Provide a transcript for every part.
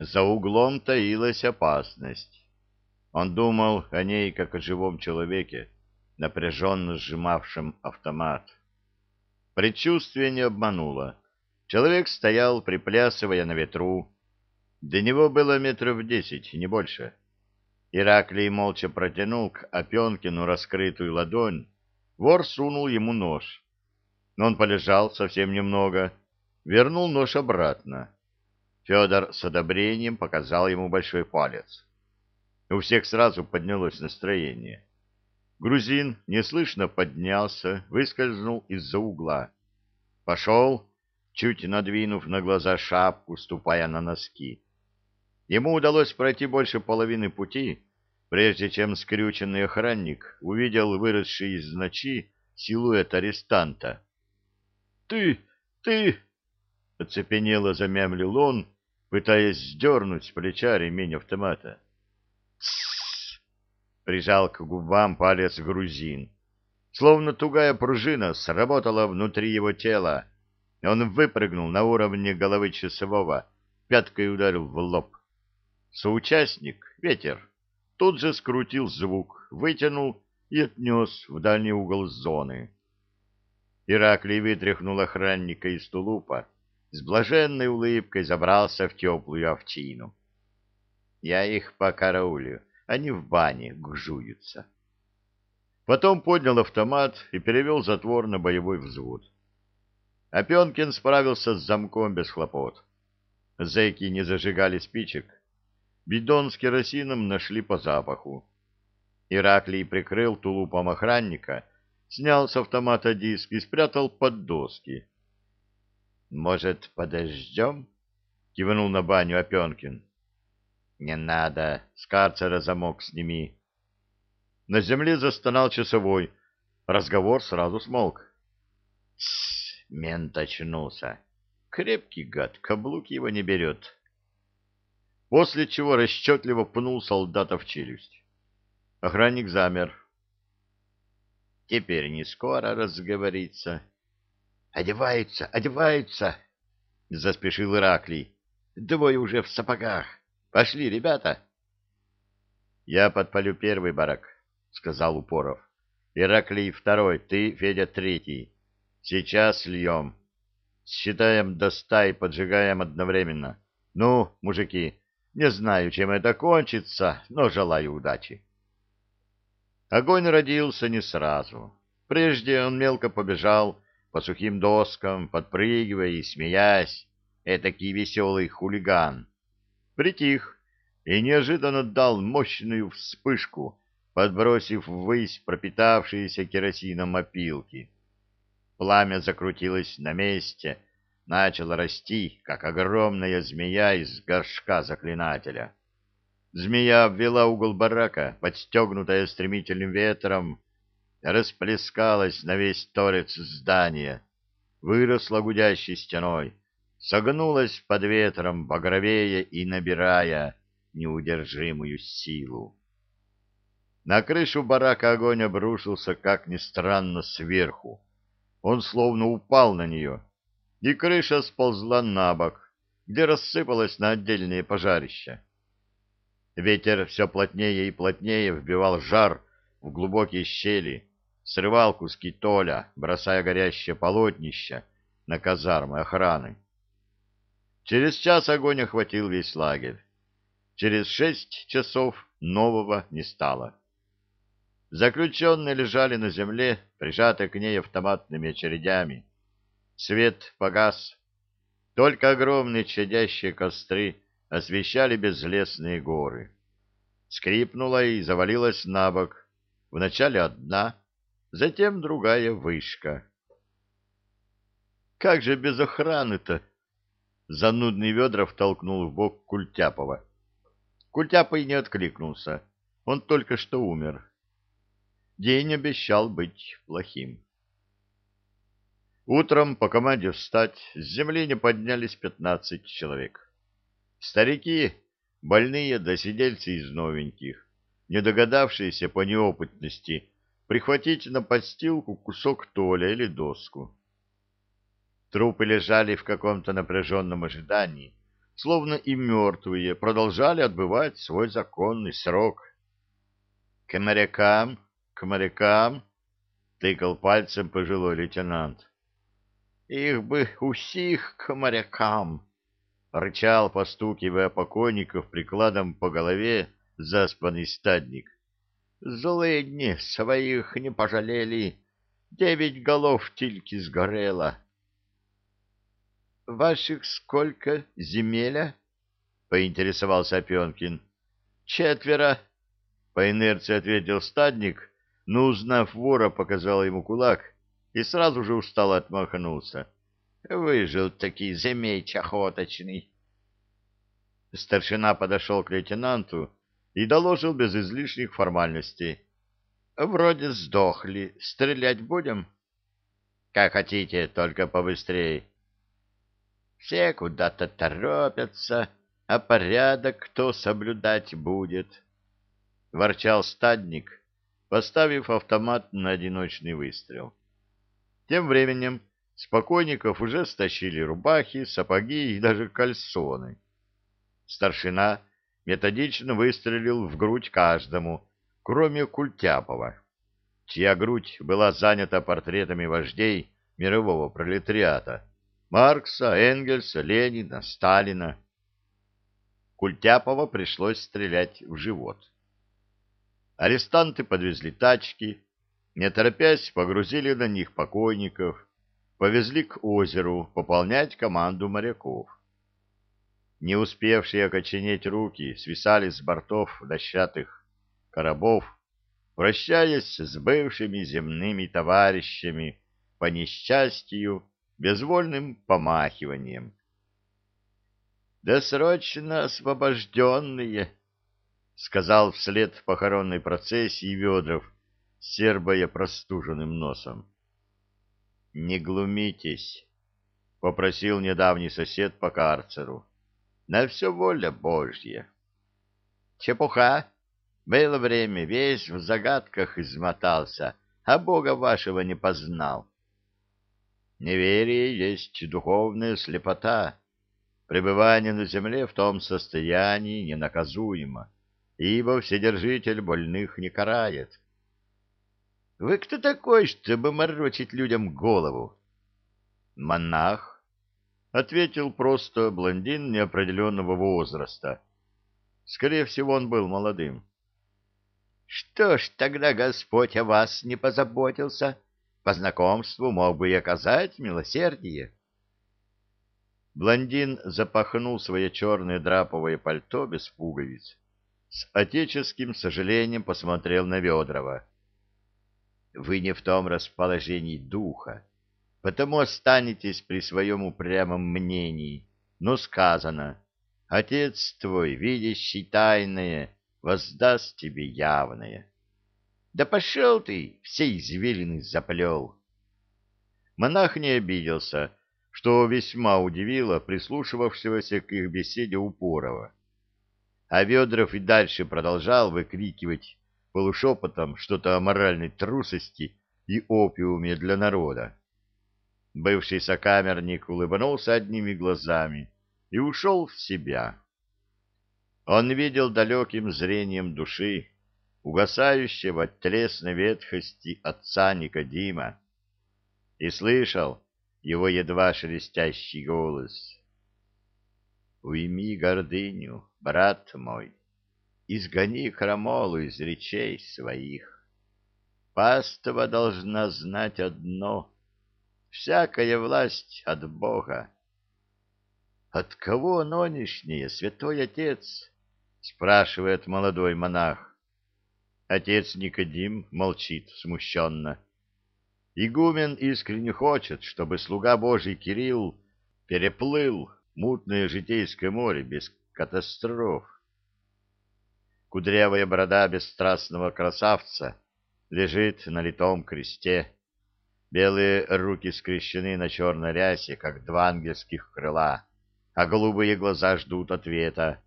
За углом таилась опасность. Он думал о ней, как о живом человеке, напряженно сжимавшем автомат. Предчувствие не обмануло. Человек стоял, приплясывая на ветру. До него было метров десять, не больше. Ираклий молча протянул к Опенкину раскрытую ладонь. Вор сунул ему нож. Он полежал совсем немного, вернул нож обратно. Федор с одобрением показал ему большой палец. У всех сразу поднялось настроение. Грузин неслышно поднялся, выскользнул из-за угла. Пошел, чуть надвинув на глаза шапку, ступая на носки. Ему удалось пройти больше половины пути, прежде чем скрюченный охранник увидел выросший из ночи силуэт арестанта. — Ты! Ты! — оцепенело замямлил он, пытаясь сдернуть с плеча ремень автомата. Прижал к губам палец грузин. Словно тугая пружина сработала внутри его тела. Он выпрыгнул на уровне головы часового, пяткой ударил в лоб. Соучастник, ветер, тут же скрутил звук, вытянул и отнес в дальний угол зоны. Ираклий вытряхнул охранника из тулупа, с блаженной улыбкой забрался в теплую овчину. Я их покараулю, они в бане гжуются. Потом поднял автомат и перевел затвор на боевой взвод. Опенкин справился с замком без хлопот. Зэки не зажигали спичек. Бидон с керосином нашли по запаху. Ираклий прикрыл тулупом охранника, снял с автомата диск и спрятал под доски. Может, подождем? Кивнул на баню Опенкин. Не надо, с карцера замок сними. На земле застонал часовой. Разговор сразу смолк. Тссс, мент очнулся. Крепкий гад, каблук его не берет. После чего расчетливо пнул солдата в челюсть. Охранник замер. Теперь не скоро разговорится. Одеваются, одеваются, — заспешил Ираклий. Двое уже в сапогах. Пошли, ребята. Я подпалю первый барак, — сказал Упоров. Ираклий второй, ты, Федя, третий. Сейчас льем. Считаем до ста и поджигаем одновременно. Ну, мужики, не знаю, чем это кончится, но желаю удачи. Огонь родился не сразу. Прежде он мелко побежал по сухим доскам, подпрыгивая и смеясь, этакий веселый хулиган. Притих и неожиданно дал мощную вспышку, подбросив ввысь пропитавшиеся керосином опилки. Пламя закрутилось на месте, начало расти, как огромная змея из горшка заклинателя. Змея обвела угол барака, подстегнутая стремительным ветром, расплескалась на весь торец здания, выросла гудящей стеной, согнулась под ветром, багровея и набирая неудержимую силу. На крышу барака огонь обрушился, как ни странно, сверху. Он словно упал на нее, и крыша сползла на бок, где рассыпалась на отдельные пожарища. Ветер все плотнее и плотнее вбивал жар в глубокие щели, срывал куски толя, бросая горящее полотнище на казармы охраны. Через час огонь охватил весь лагерь. Через шесть часов нового не стало. Заключенные лежали на земле, прижатые к ней автоматными очередями. Свет погас. Только огромные чадящие костры освещали безлесные горы. Скрипнула и завалилась на бок. Вначале одна, затем другая вышка. «Как же без охраны-то?» Занудный Ведров толкнул в бок Культяпова. Культяпа и не откликнулся. Он только что умер. День обещал быть плохим. Утром по команде встать с земли не поднялись пятнадцать человек. Старики, больные досидельцы из новеньких, не догадавшиеся по неопытности прихватить на подстилку кусок толя или доску. Трупы лежали в каком-то напряженном ожидании, словно и мертвые, продолжали отбывать свой законный срок. — К морякам, к морякам, — тыкал пальцем пожилой лейтенант. — Их бы усих к морякам! — рычал, постукивая покойников прикладом по голове заспанный стадник. — Злые дни своих не пожалели, девять голов тильки сгорело. — Ваших сколько, земеля? — поинтересовался Опенкин. — Четверо, — по инерции ответил стадник, но, узнав вора, показал ему кулак и сразу же устало отмахнулся. Выжил таки змей охоточный. Старшина подошел к лейтенанту и доложил без излишних формальностей. — Вроде сдохли. Стрелять будем? — Как хотите, только побыстрее. Все куда-то торопятся, а порядок кто соблюдать будет? — ворчал стадник, поставив автомат на одиночный выстрел. Тем временем спокойников уже стащили рубахи, сапоги и даже кальсоны. Старшина методично выстрелил в грудь каждому, кроме Культяпова, чья грудь была занята портретами вождей мирового пролетариата Маркса, Энгельса, Ленина, Сталина. Культяпова пришлось стрелять в живот. Арестанты подвезли тачки, не торопясь погрузили на них покойников, повезли к озеру пополнять команду моряков. Не успевшие окоченеть руки свисали с бортов дощатых коробов, прощаясь с бывшими земными товарищами по несчастью безвольным помахиванием. «Досрочно освобожденные!» — сказал вслед похоронной процессии Ведров, сербая простуженным носом. — Не глумитесь, — попросил недавний сосед по карцеру. — На все воля Божья. — Чепуха! Было время, весь в загадках измотался, а Бога вашего не познал. Неверие есть духовная слепота. Пребывание на земле в том состоянии ненаказуемо ибо Вседержитель больных не карает. — Вы кто такой, чтобы морочить людям голову? — Монах, — ответил просто блондин неопределенного возраста. Скорее всего, он был молодым. — Что ж тогда Господь о вас не позаботился? По знакомству мог бы и оказать милосердие. Блондин запахнул свое черное драповое пальто без пуговиц с отеческим сожалением посмотрел на Ведрова. «Вы не в том расположении духа, потому останетесь при своем упрямом мнении. Но сказано, Отец твой, видящий тайное, воздаст тебе явное». «Да пошел ты, все извилины заплел!» Монах не обиделся, что весьма удивило прислушивавшегося к их беседе Упорова а Ведров и дальше продолжал выкрикивать полушепотом что-то о моральной трусости и опиуме для народа. Бывший сокамерник улыбнулся одними глазами и ушел в себя. Он видел далеким зрением души, угасающего от телесной ветхости отца Никодима, и слышал его едва шелестящий голос. «Уйми гордыню, брат мой, изгони крамолу из речей своих. Паства должна знать одно — всякая власть от Бога. — От кого нонешнее, святой отец? — спрашивает молодой монах. Отец Никодим молчит смущенно. Игумен искренне хочет, чтобы слуга Божий Кирилл переплыл мутное житейское море без катастроф. Кудрявая борода бесстрастного красавца лежит на литом кресте. Белые руки скрещены на черной рясе, как два ангельских крыла, а голубые глаза ждут ответа.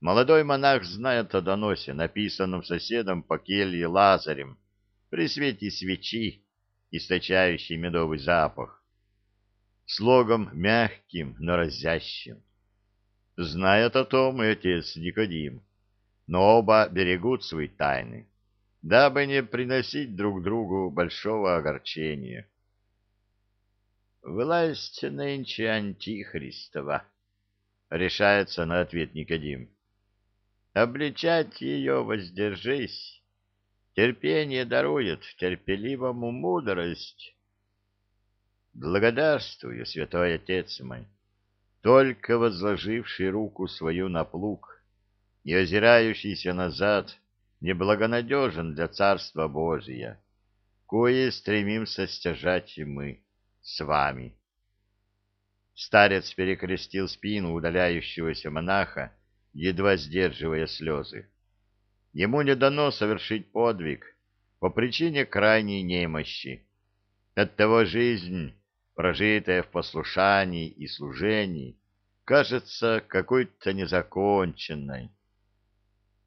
Молодой монах знает о доносе, написанном соседом по келье Лазарем, при свете свечи, источающей медовый запах, слогом мягким, но разящим. Знает о том и отец Никодим, но оба берегут свои тайны, дабы не приносить друг другу большого огорчения. «Власть нынче антихристова», — решается на ответ Никодим. «Обличать ее воздержись. Терпение дарует терпеливому мудрость». «Благодарствую, святой отец мой, только возложивший руку свою на плуг и озирающийся назад неблагонадежен для Царства Божия, кое стремимся стяжать и мы» с вами. Старец перекрестил спину удаляющегося монаха, едва сдерживая слезы. Ему не дано совершить подвиг по причине крайней немощи. Оттого жизнь, прожитая в послушании и служении, кажется какой-то незаконченной.